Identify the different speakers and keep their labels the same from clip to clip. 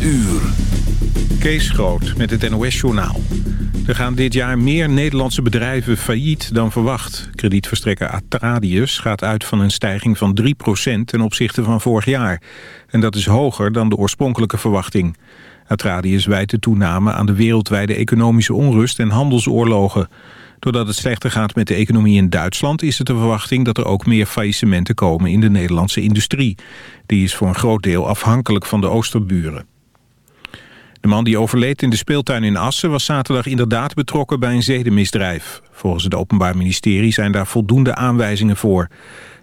Speaker 1: uur.
Speaker 2: Kees Groot met het NOS-journaal. Er gaan dit jaar meer Nederlandse bedrijven failliet dan verwacht. Kredietverstrekker Atradius gaat uit van een stijging van 3% ten opzichte van vorig jaar. En dat is hoger dan de oorspronkelijke verwachting. Atradius wijt de toename aan de wereldwijde economische onrust en handelsoorlogen. Doordat het slechter gaat met de economie in Duitsland... is het de verwachting dat er ook meer faillissementen komen in de Nederlandse industrie. Die is voor een groot deel afhankelijk van de oosterburen. De man die overleed in de speeltuin in Assen was zaterdag inderdaad betrokken bij een zedenmisdrijf. Volgens het Openbaar Ministerie zijn daar voldoende aanwijzingen voor.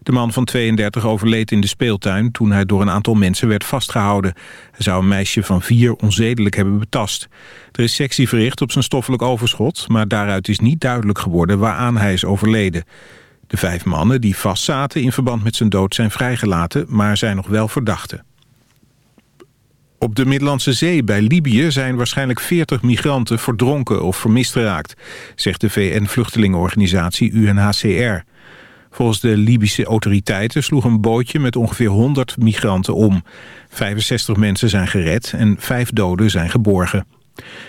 Speaker 2: De man van 32 overleed in de speeltuin toen hij door een aantal mensen werd vastgehouden. Hij zou een meisje van vier onzedelijk hebben betast. Er is sectie verricht op zijn stoffelijk overschot, maar daaruit is niet duidelijk geworden waaraan hij is overleden. De vijf mannen die vastzaten in verband met zijn dood zijn vrijgelaten, maar zijn nog wel verdachten. Op de Middellandse Zee bij Libië zijn waarschijnlijk 40 migranten verdronken of vermist geraakt, zegt de VN-vluchtelingenorganisatie UNHCR. Volgens de Libische autoriteiten sloeg een bootje met ongeveer 100 migranten om. 65 mensen zijn gered en vijf doden zijn geborgen.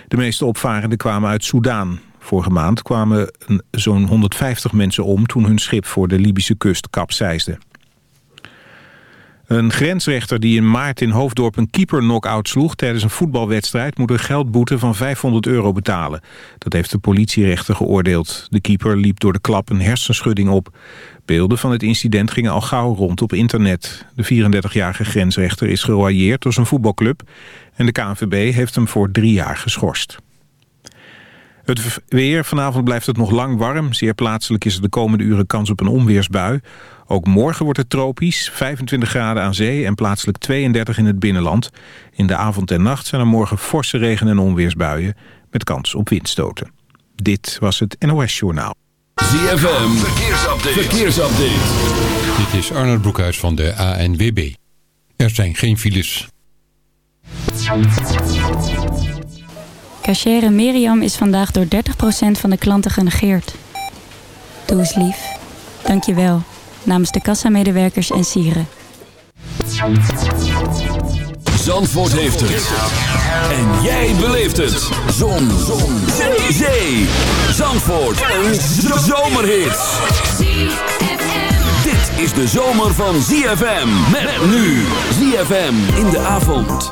Speaker 2: De meeste opvarenden kwamen uit Soudaan. Vorige maand kwamen zo'n 150 mensen om toen hun schip voor de Libische kust kapseisde. Een grensrechter die in maart in Hoofddorp een keeper knock-out sloeg... tijdens een voetbalwedstrijd moet een geldboete van 500 euro betalen. Dat heeft de politierechter geoordeeld. De keeper liep door de klap een hersenschudding op. Beelden van het incident gingen al gauw rond op internet. De 34-jarige grensrechter is geroyeerd door zijn voetbalclub... en de KNVB heeft hem voor drie jaar geschorst. Het weer. Vanavond blijft het nog lang warm. Zeer plaatselijk is er de komende uren kans op een onweersbui. Ook morgen wordt het tropisch, 25 graden aan zee en plaatselijk 32 in het binnenland. In de avond en nacht zijn er morgen forse regen- en onweersbuien met kans op windstoten. Dit was het NOS Journaal.
Speaker 1: ZFM, verkeersupdate. verkeersupdate.
Speaker 3: Dit is Arnold Broekhuis van de ANWB. Er zijn geen files.
Speaker 4: Cachere Miriam is vandaag door 30% van de klanten genegeerd. Doe eens lief. Dank je wel namens de kassamedewerkers en sieren.
Speaker 1: Zandvoort heeft het. En jij beleeft het. Zon. Zon. Zee. Zandvoort. Een zomerhit. Dit is de zomer van ZFM. Met nu. ZFM in de avond.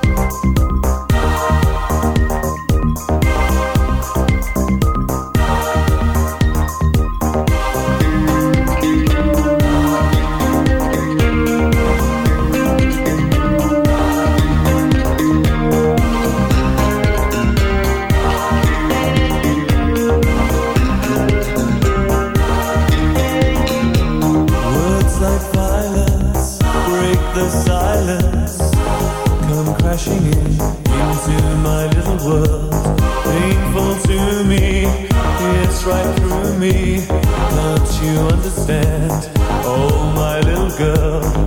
Speaker 5: into my little world. Painful to me, right through me. Don't you understand? Oh, my little girl.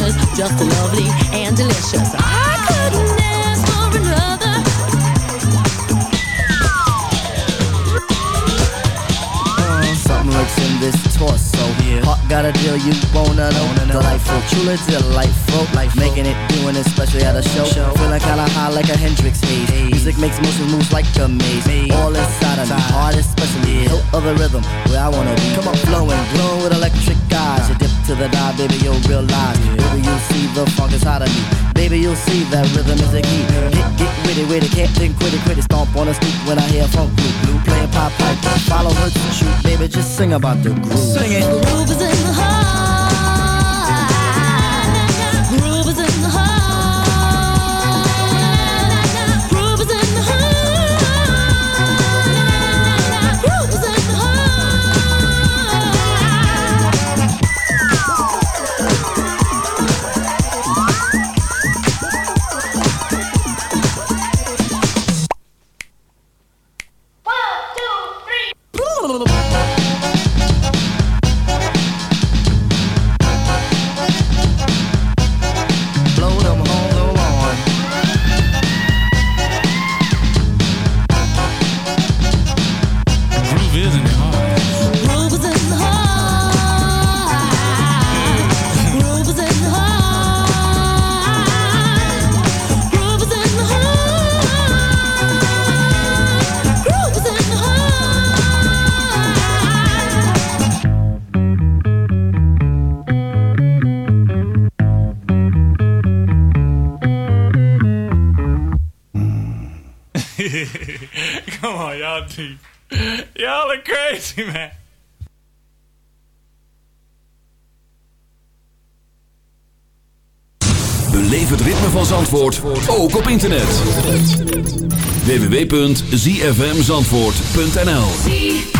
Speaker 6: delicious, just lovely and
Speaker 7: delicious. I couldn't ask for
Speaker 8: another. Uh, something lurks in
Speaker 6: this torso. Yeah. Heart got a deal you wanna know. Wanna know. Delightful, truly delightful. Life Making it, doing it, especially at a show. show. Feeling kinda high like a Hendrix haze. Hey. Music makes motion moves like a maze. Hey. All inside of me, heart especially. Yeah. Hilt of the rhythm, where I wanna be. Come on, flowing, glowing with electric eyes. Uh to the die, baby, you'll realize. Baby, you'll see the funk is hot on me.
Speaker 9: Baby,
Speaker 10: you'll see
Speaker 1: that rhythm is a key. Get, get witty, witty, can't think, quit it. Stomp on a street when I hear funk blue. Blue playing pop pipe, follow her to shoot. Baby, just sing about the groove. Sing it. The groove is in the heart. Oh, ja, die. Y'all crazy, man. Beleef het ritme van Zandvoort, ook op internet. www.zfmzandvoort.nl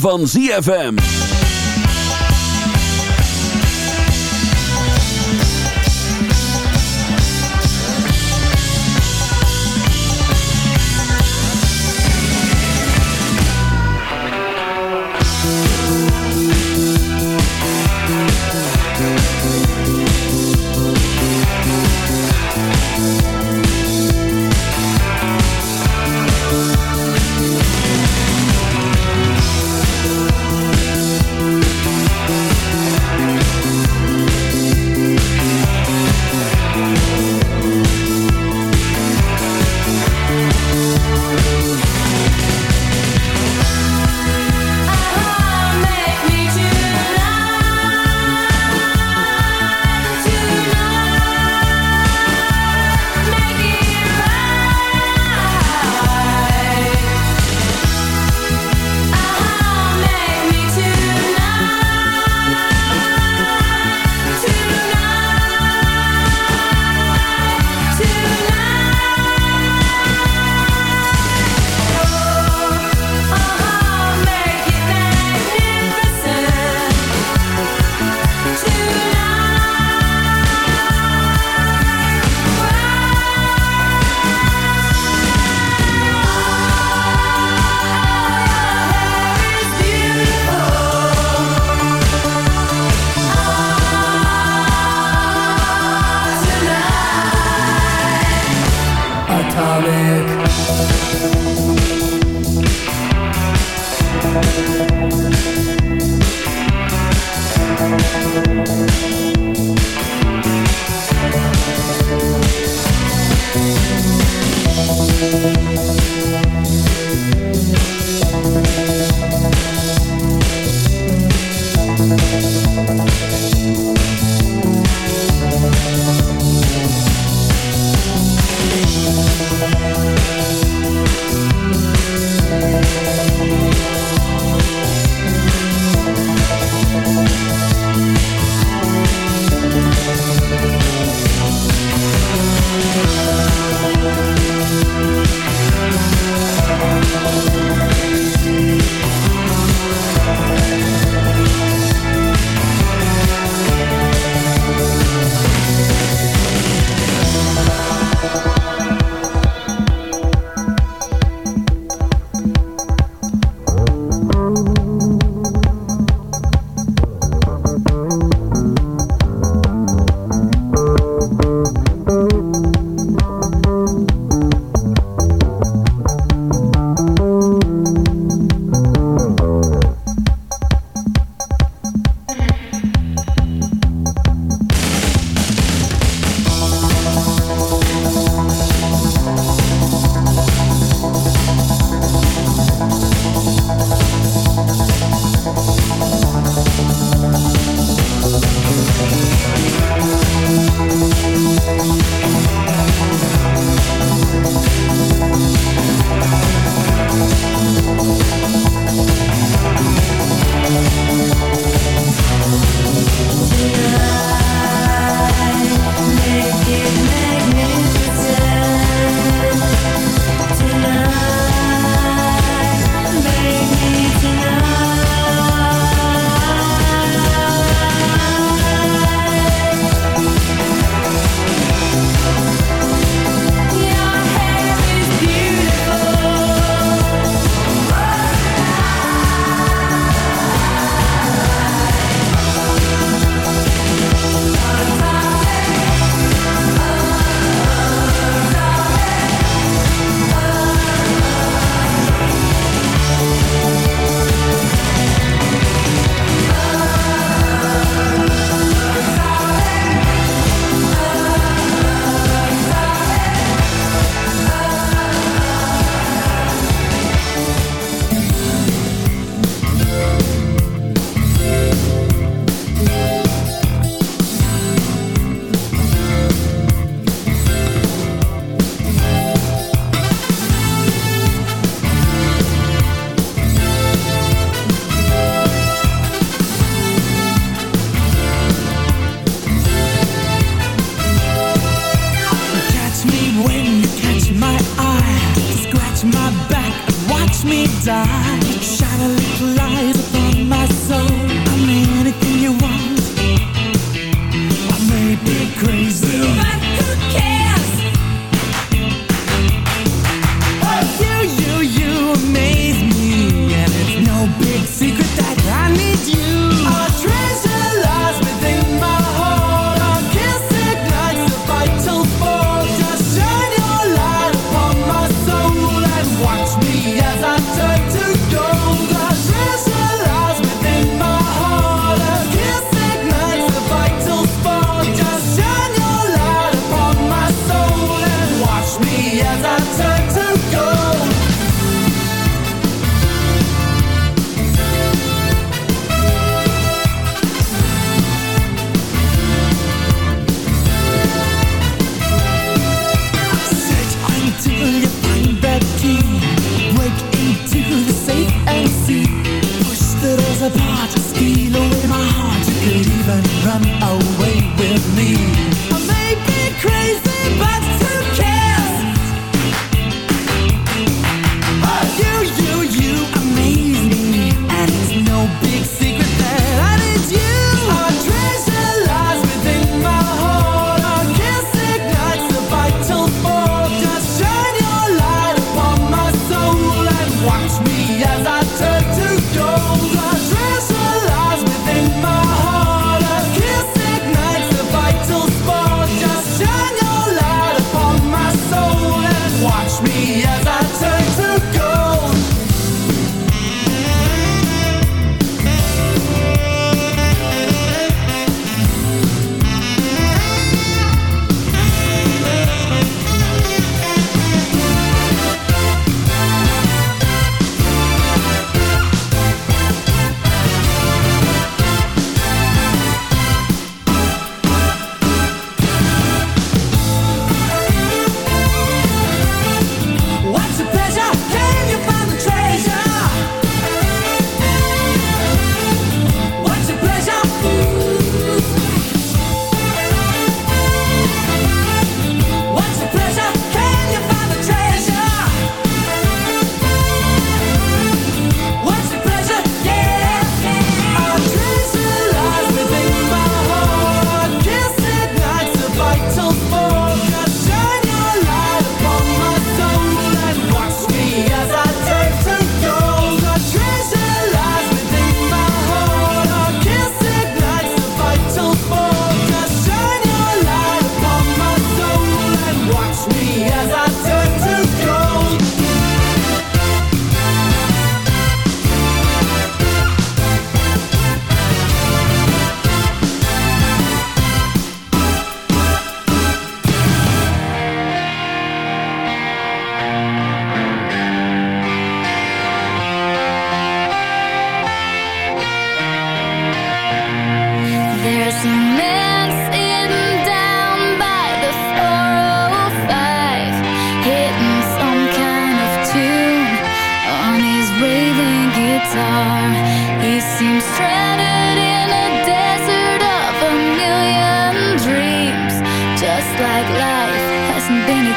Speaker 9: van ZFM.
Speaker 11: Die. Shine a little light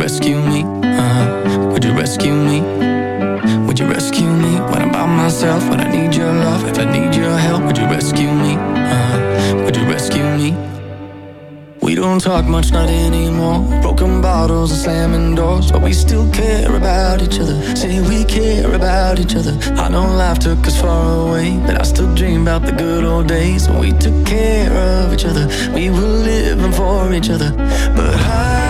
Speaker 12: rescue me? Uh, would you rescue me? Would you rescue me when I'm by myself? When I need your love, if I need your help, would you rescue me? Uh, would you rescue me? We don't talk much, not anymore. Broken bottles and slamming doors, but we still care about each other. Say we care about each other. I know life took us far away, but I still dream about the good old days when we took care of each other. We were living for each other, but I.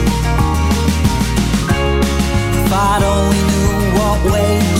Speaker 13: If I'd only knew what way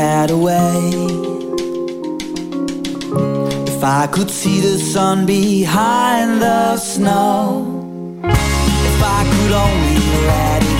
Speaker 13: had a way. If I could see the sun behind the snow, if I could only let it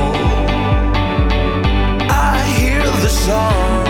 Speaker 14: song.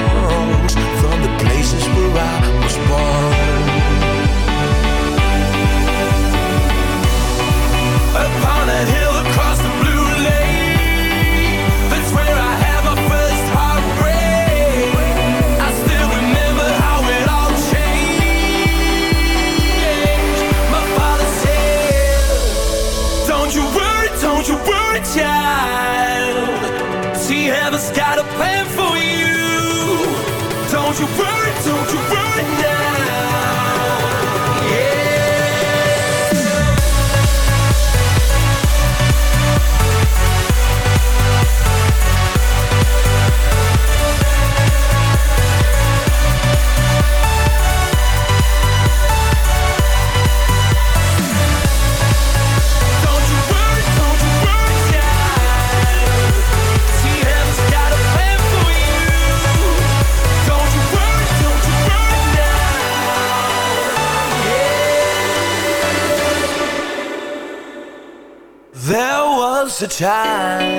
Speaker 14: the time.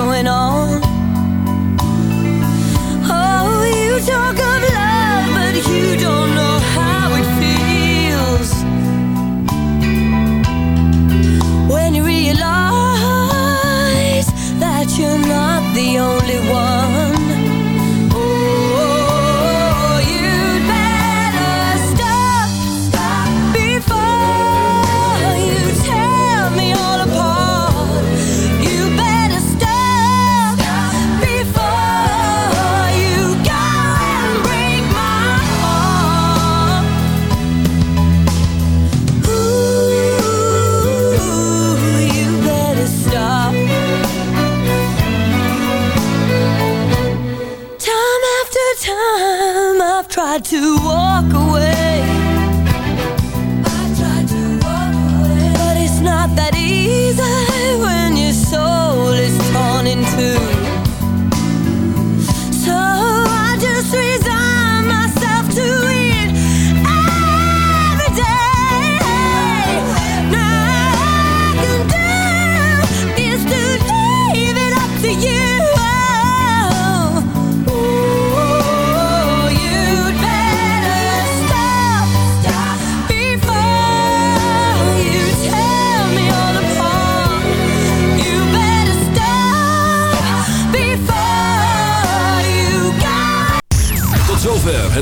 Speaker 10: going on?